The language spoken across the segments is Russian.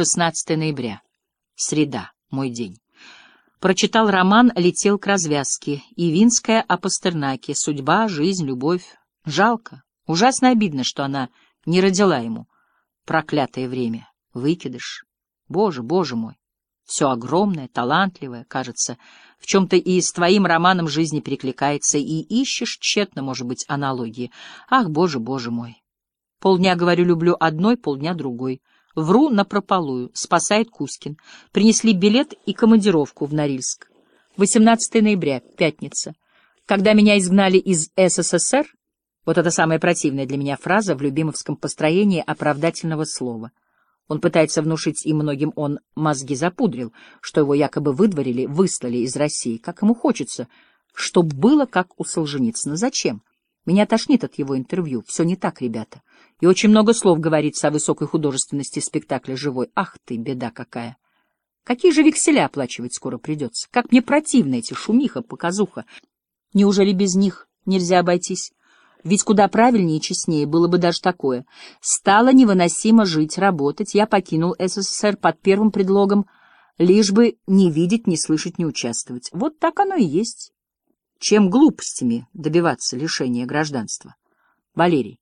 16 ноября. Среда. Мой день. Прочитал роман «Летел к развязке» и Винская о Пастернаке «Судьба, жизнь, любовь». Жалко. Ужасно обидно, что она не родила ему. Проклятое время. Выкидыш. Боже, боже мой. Все огромное, талантливое, кажется, в чем-то и с твоим романом жизни перекликается, и ищешь тщетно, может быть, аналогии. Ах, боже, боже мой. Полдня говорю «люблю» одной, полдня другой. Вру напропалую, спасает Кузькин. Принесли билет и командировку в Норильск. 18 ноября, пятница. Когда меня изгнали из СССР, вот это самая противная для меня фраза в любимовском построении оправдательного слова. Он пытается внушить и многим он мозги запудрил, что его якобы выдворили, выслали из России, как ему хочется, чтоб было как у Солженицына. Зачем? Меня тошнит от его интервью. Все не так, ребята. И очень много слов говорится о высокой художественности спектакля «Живой». Ах ты, беда какая! Какие же векселя оплачивать скоро придется? Как мне противно эти шумиха, показуха. Неужели без них нельзя обойтись? Ведь куда правильнее и честнее было бы даже такое. Стало невыносимо жить, работать. Я покинул СССР под первым предлогом, лишь бы не видеть, не слышать, не участвовать. Вот так оно и есть. Чем глупостями добиваться лишения гражданства? Валерий,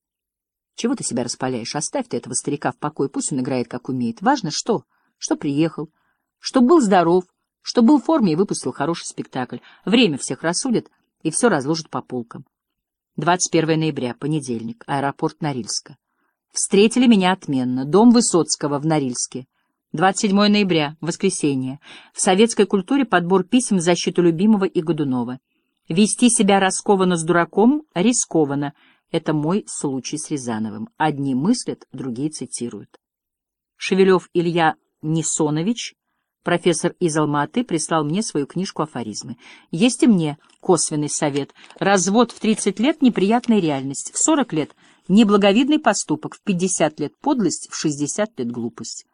чего ты себя распаляешь? Оставь ты этого старика в покое, пусть он играет, как умеет. Важно что? Что приехал, что был здоров, что был в форме и выпустил хороший спектакль. Время всех рассудит и все разложит по полкам. 21 ноября, понедельник, аэропорт Норильска. Встретили меня отменно. Дом Высоцкого в Норильске. 27 ноября, воскресенье. В советской культуре подбор писем в защиту любимого и Годунова. Вести себя раскованно с дураком рискованно. Это мой случай с Рязановым. Одни мыслят, другие цитируют. Шевелев Илья Несонович, профессор из Алматы, прислал мне свою книжку «Афоризмы». Есть и мне косвенный совет. Развод в 30 лет — неприятная реальность, в 40 лет — неблаговидный поступок, в 50 лет — подлость, в 60 лет — глупость.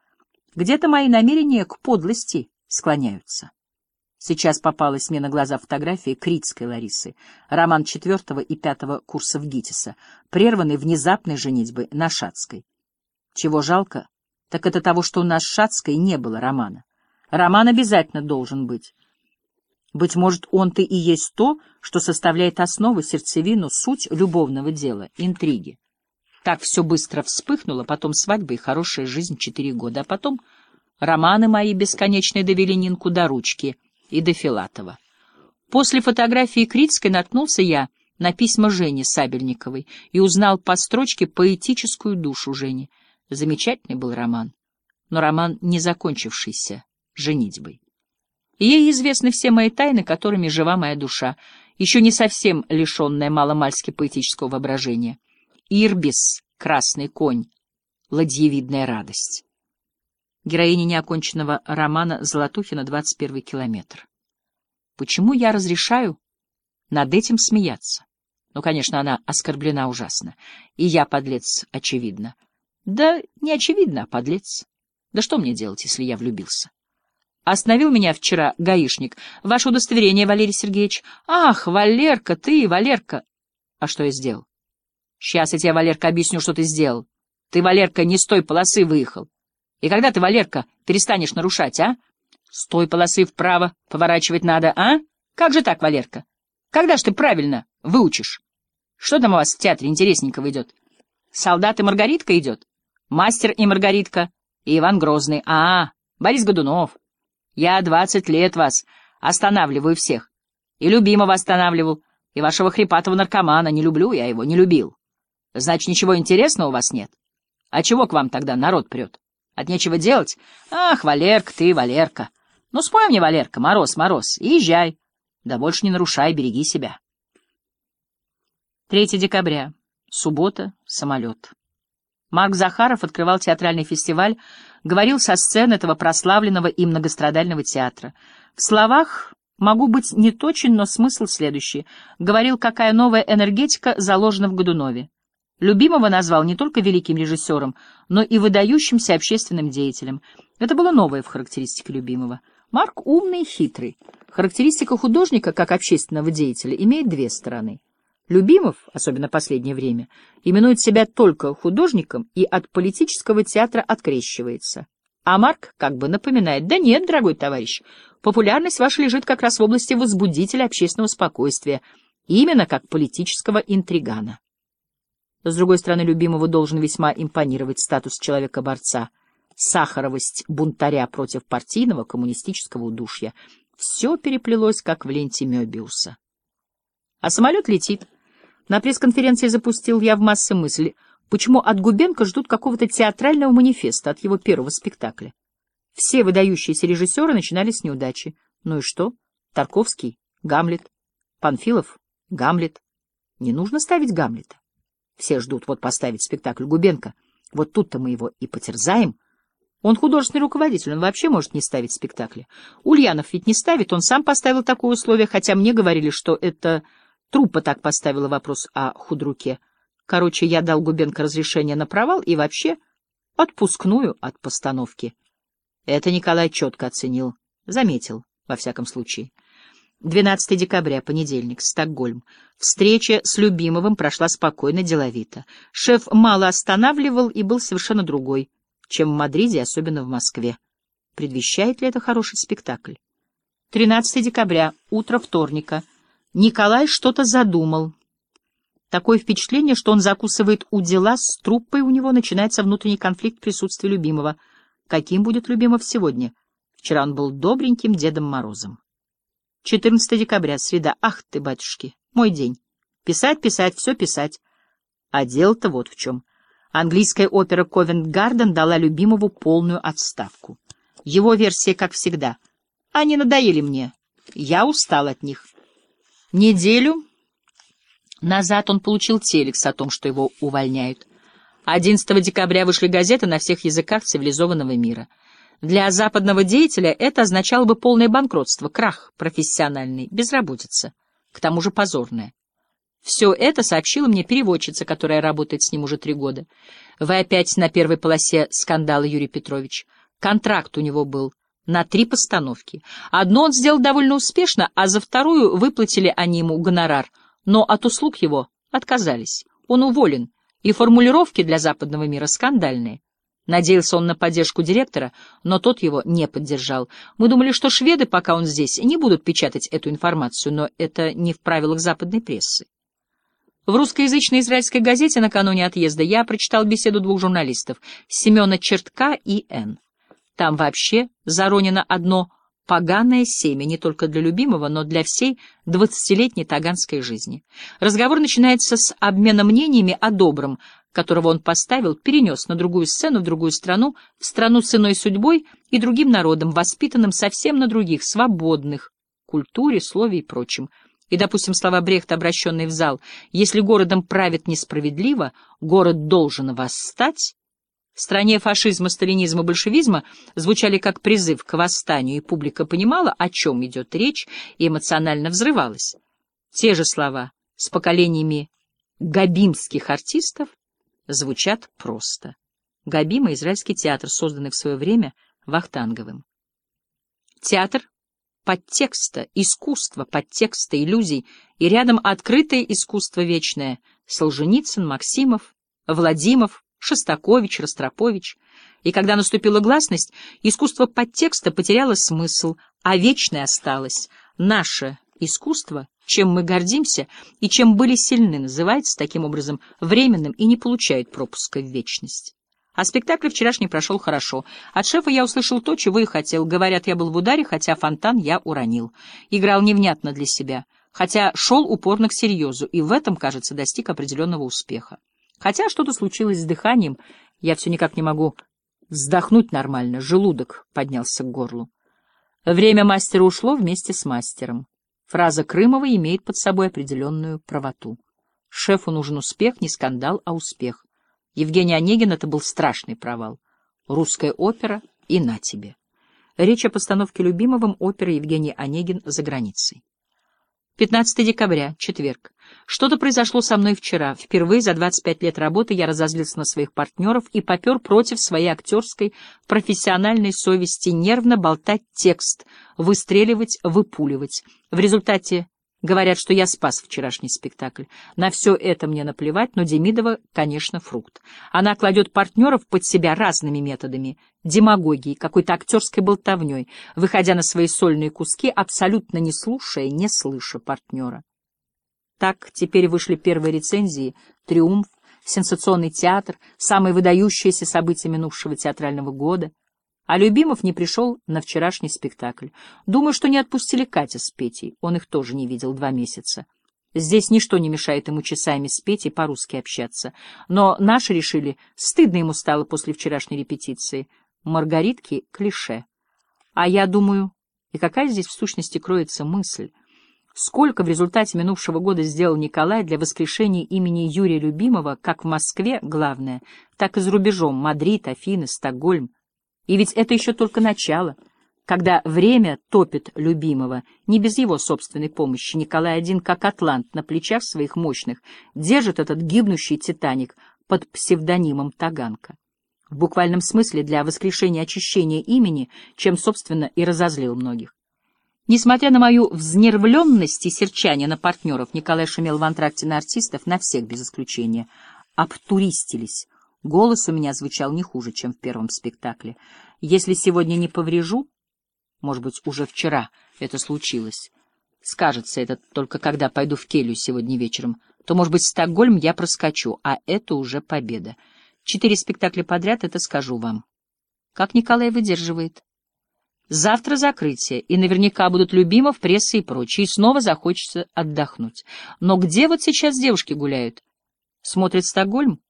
Где-то мои намерения к подлости склоняются. Сейчас попалась мне на глаза фотография Критской Ларисы, роман четвертого и пятого курсов ГИТИСа, прерванный внезапной женитьбой на Шацкой. Чего жалко, так это того, что у нас с Шацкой не было романа. Роман обязательно должен быть. Быть может, он-то и есть то, что составляет основу, сердцевину, суть любовного дела, интриги. Так все быстро вспыхнуло, потом свадьба и хорошая жизнь четыре года, а потом романы мои бесконечные довели Нинку до ручки — и до Филатова. После фотографии Критской наткнулся я на письма Жени Сабельниковой и узнал по строчке поэтическую душу Жени. Замечательный был роман, но роман не закончившийся женитьбой. ей известны все мои тайны, которыми жива моя душа, еще не совсем лишенная маломальски поэтического воображения. Ирбис, красный конь, ладьевидная радость героиня неоконченного романа Золотухина «21 километр». Почему я разрешаю над этим смеяться? Ну, конечно, она оскорблена ужасно. И я подлец, очевидно. Да не очевидно, а подлец. Да что мне делать, если я влюбился? Остановил меня вчера гаишник. Ваше удостоверение, Валерий Сергеевич. Ах, Валерка, ты, Валерка. А что я сделал? Сейчас я тебе, Валерка, объясню, что ты сделал. Ты, Валерка, не с той полосы выехал. И когда ты, Валерка, перестанешь нарушать, а? С той полосы вправо поворачивать надо, а? Как же так, Валерка? Когда ж ты правильно выучишь? Что там у вас в театре интересненького идет? Солдат и Маргаритка идет? Мастер и Маргаритка? И Иван Грозный. А, Борис Годунов. Я двадцать лет вас останавливаю всех. И любимого останавливал, и вашего хрипатого наркомана. Не люблю я его, не любил. Значит, ничего интересного у вас нет? А чего к вам тогда народ прет? От нечего делать? Ах, Валерка ты, Валерка. Ну, спой мне, Валерка, мороз, мороз, и езжай. Да больше не нарушай, береги себя. 3 декабря. Суббота. Самолет. Марк Захаров открывал театральный фестиваль, говорил со сцены этого прославленного и многострадального театра. В словах могу быть не точен, но смысл следующий. Говорил, какая новая энергетика заложена в Годунове. Любимого назвал не только великим режиссером, но и выдающимся общественным деятелем. Это было новое в характеристике Любимого. Марк умный и хитрый. Характеристика художника как общественного деятеля имеет две стороны. Любимов, особенно последнее время, именует себя только художником и от политического театра открещивается. А Марк как бы напоминает, да нет, дорогой товарищ, популярность ваша лежит как раз в области возбудителя общественного спокойствия, именно как политического интригана. С другой стороны, любимого должен весьма импонировать статус человека-борца, сахаровость бунтаря против партийного коммунистического удушья. Все переплелось, как в ленте Мёбиуса. А самолет летит. На пресс-конференции запустил я в массы мысли, почему от Губенко ждут какого-то театрального манифеста от его первого спектакля. Все выдающиеся режиссеры начинали с неудачи. Ну и что? Тарковский — Гамлет. Панфилов — Гамлет. Не нужно ставить Гамлета. Все ждут вот поставить спектакль Губенко. Вот тут-то мы его и потерзаем. Он художественный руководитель, он вообще может не ставить спектакли. Ульянов ведь не ставит, он сам поставил такое условие, хотя мне говорили, что это труппа так поставила вопрос о худруке. Короче, я дал Губенко разрешение на провал и вообще отпускную от постановки. Это Николай четко оценил, заметил, во всяком случае. 12 декабря, понедельник, Стокгольм. Встреча с Любимовым прошла спокойно, деловито. Шеф мало останавливал и был совершенно другой, чем в Мадриде, особенно в Москве. Предвещает ли это хороший спектакль? 13 декабря, утро вторника. Николай что-то задумал. Такое впечатление, что он закусывает у дела, с труппой у него начинается внутренний конфликт присутствия любимого. Каким будет Любимов сегодня? Вчера он был добреньким Дедом Морозом. 14 декабря, среда. Ах ты, батюшки, мой день. Писать, писать, все писать. А дело-то вот в чем. Английская опера «Ковент-Гарден» дала любимому полную отставку. Его версия, как всегда. Они надоели мне. Я устал от них. Неделю назад он получил телекс о том, что его увольняют. 11 декабря вышли газеты на всех языках цивилизованного мира — для западного деятеля это означало бы полное банкротство, крах профессиональный, безработица, к тому же позорная. Все это сообщила мне переводчица, которая работает с ним уже три года. Вы опять на первой полосе скандала, Юрий Петрович. Контракт у него был на три постановки. Одну он сделал довольно успешно, а за вторую выплатили они ему гонорар, но от услуг его отказались. Он уволен, и формулировки для западного мира скандальные. Надеялся он на поддержку директора, но тот его не поддержал. Мы думали, что шведы, пока он здесь, не будут печатать эту информацию, но это не в правилах западной прессы. В русскоязычной израильской газете накануне отъезда я прочитал беседу двух журналистов, Семена Чертка и Н. Там вообще заронено одно поганое семя не только для любимого, но для всей двадцатилетней таганской жизни. Разговор начинается с обмена мнениями о добром, которого он поставил, перенес на другую сцену, в другую страну, в страну с иной судьбой и другим народом, воспитанным совсем на других, свободных, культуре, слове и прочем. И, допустим, слова Брехта, обращенные в зал, «Если городом правит несправедливо, город должен восстать», в стране фашизма, сталинизма, большевизма звучали как призыв к восстанию, и публика понимала, о чем идет речь, и эмоционально взрывалась. Те же слова с поколениями габимских артистов звучат просто. Габима — израильский театр, созданный в свое время Вахтанговым. Театр подтекста, искусство подтекста, иллюзий, и рядом открытое искусство вечное — Солженицын, Максимов, Владимов, Шостакович, Ростропович. И когда наступила гласность, искусство подтекста потеряло смысл, а вечное осталось. Наше искусство чем мы гордимся и чем были сильны, называется таким образом временным и не получает пропуска в вечность. А спектакль вчерашний прошел хорошо. От шефа я услышал то, чего и хотел. Говорят, я был в ударе, хотя фонтан я уронил. Играл невнятно для себя, хотя шел упорно к серьезу, и в этом, кажется, достиг определенного успеха. Хотя что-то случилось с дыханием, я все никак не могу вздохнуть нормально, желудок поднялся к горлу. Время мастера ушло вместе с мастером. Фраза Крымова имеет под собой определенную правоту. Шефу нужен успех, не скандал, а успех. Евгений Онегин — это был страшный провал. Русская опера и на тебе. Речь о постановке любимовым оперы Евгений Онегин за границей. 15 декабря, четверг. Что-то произошло со мной вчера. Впервые за 25 лет работы я разозлился на своих партнеров и попер против своей актерской профессиональной совести нервно болтать текст, выстреливать, выпуливать. В результате Говорят, что я спас вчерашний спектакль. На все это мне наплевать, но Демидова, конечно, фрукт. Она кладет партнеров под себя разными методами. Демагогией, какой-то актерской болтовней, выходя на свои сольные куски, абсолютно не слушая, не слыша партнера. Так теперь вышли первые рецензии «Триумф», «Сенсационный театр», самые выдающиеся события минувшего театрального года — а Любимов не пришел на вчерашний спектакль. Думаю, что не отпустили Катя с Петей. Он их тоже не видел два месяца. Здесь ничто не мешает ему часами с Петей по-русски общаться. Но наши решили, стыдно ему стало после вчерашней репетиции. Маргаритки — клише. А я думаю, и какая здесь в сущности кроется мысль? Сколько в результате минувшего года сделал Николай для воскрешения имени Юрия Любимого, как в Москве, главное, так и за рубежом, Мадрид, Афины, Стокгольм. И ведь это еще только начало, когда время топит любимого, не без его собственной помощи. Николай один, как атлант, на плечах своих мощных, держит этот гибнущий «Титаник» под псевдонимом Таганка. В буквальном смысле для воскрешения очищения имени, чем, собственно, и разозлил многих. Несмотря на мою взнервленность и серчание на партнеров, Николай шумел в антракте на артистов, на всех без исключения. Обтуристились, Голос у меня звучал не хуже, чем в первом спектакле. Если сегодня не поврежу, может быть, уже вчера это случилось, скажется это только когда пойду в келью сегодня вечером, то, может быть, Стокгольм я проскочу, а это уже победа. Четыре спектакля подряд это скажу вам. Как Николай выдерживает? Завтра закрытие, и наверняка будут любимов, пресса и прочее, и снова захочется отдохнуть. Но где вот сейчас девушки гуляют? Смотрит Стокгольм?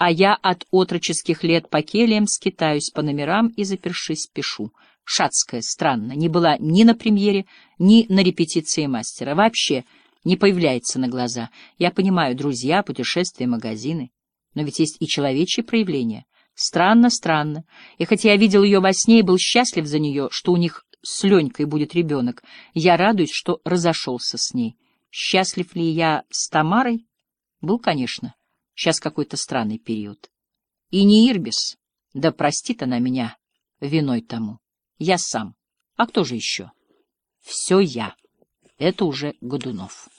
а я от отроческих лет по кельям скитаюсь по номерам и, запершись, пишу. Шацкая, странно, не была ни на премьере, ни на репетиции мастера. Вообще не появляется на глаза. Я понимаю, друзья, путешествия, магазины. Но ведь есть и человечьи проявления. Странно, странно. И хотя я видел ее во сне и был счастлив за нее, что у них с Ленькой будет ребенок, я радуюсь, что разошелся с ней. Счастлив ли я с Тамарой? Был, конечно. Сейчас какой-то странный период. И не Ирбис, да простит она меня виной тому. Я сам. А кто же еще? Все я. Это уже Годунов.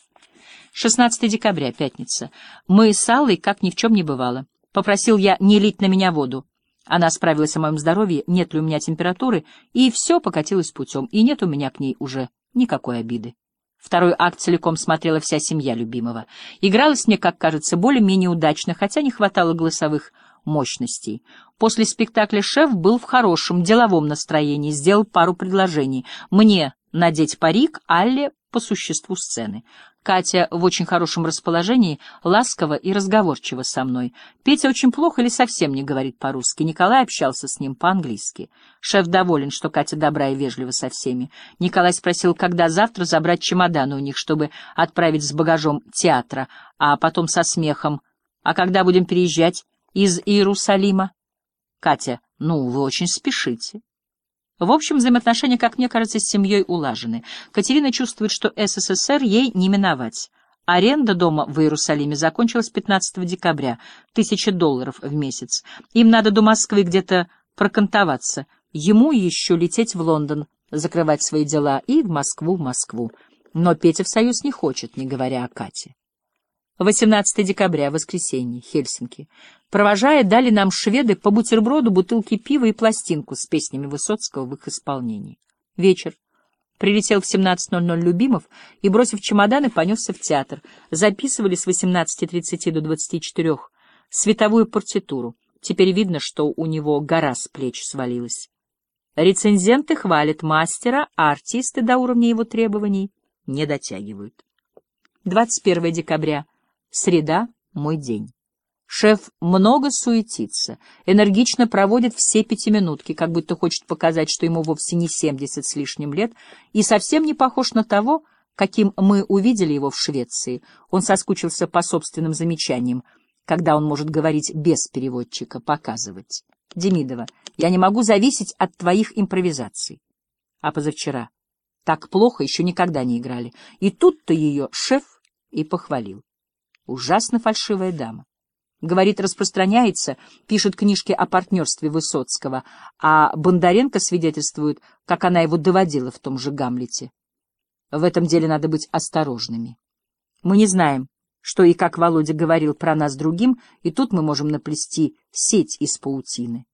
16 декабря, пятница. Мы с Аллой, как ни в чем не бывало. Попросил я не лить на меня воду. Она справилась о моем здоровье, нет ли у меня температуры, и все покатилось путем, и нет у меня к ней уже никакой обиды. Второй акт целиком смотрела вся семья любимого. Игралось мне, как кажется, более-менее удачно, хотя не хватало голосовых мощностей. После спектакля шеф был в хорошем деловом настроении, сделал пару предложений. Мне надеть парик, Алле по существу сцены. Катя в очень хорошем расположении, ласково и разговорчиво со мной. Петя очень плохо или совсем не говорит по-русски. Николай общался с ним по-английски. Шеф доволен, что Катя добра и вежлива со всеми. Николай спросил, когда завтра забрать чемоданы у них, чтобы отправить с багажом театра, а потом со смехом. «А когда будем переезжать из Иерусалима?» Катя, «Ну, вы очень спешите». В общем, взаимоотношения, как мне кажется, с семьей улажены. Катерина чувствует, что СССР ей не миновать. Аренда дома в Иерусалиме закончилась 15 декабря, тысяча долларов в месяц. Им надо до Москвы где-то прокантоваться. Ему еще лететь в Лондон, закрывать свои дела, и в Москву, в Москву. Но Петя в Союз не хочет, не говоря о Кате. 18 декабря, воскресенье, Хельсинки. Провожая, дали нам шведы по бутерброду, бутылки пива и пластинку с песнями Высоцкого в их исполнении. Вечер. Прилетел в 17.00 Любимов и, бросив чемоданы, понесся в театр. Записывали с 18.30 до 24 световую партитуру. Теперь видно, что у него гора с плеч свалилась. Рецензенты хвалят мастера, а артисты до уровня его требований не дотягивают. 21 декабря. Среда — мой день. Шеф много суетится, энергично проводит все пятиминутки, как будто хочет показать, что ему вовсе не семьдесят с лишним лет, и совсем не похож на того, каким мы увидели его в Швеции. Он соскучился по собственным замечаниям, когда он может говорить без переводчика, показывать. Демидова, я не могу зависеть от твоих импровизаций. А позавчера так плохо еще никогда не играли. И тут-то ее шеф и похвалил. Ужасно фальшивая дама. Говорит, распространяется, пишет книжки о партнерстве Высоцкого, а Бондаренко свидетельствует, как она его доводила в том же Гамлете. В этом деле надо быть осторожными. Мы не знаем, что и как Володя говорил про нас другим, и тут мы можем наплести сеть из паутины.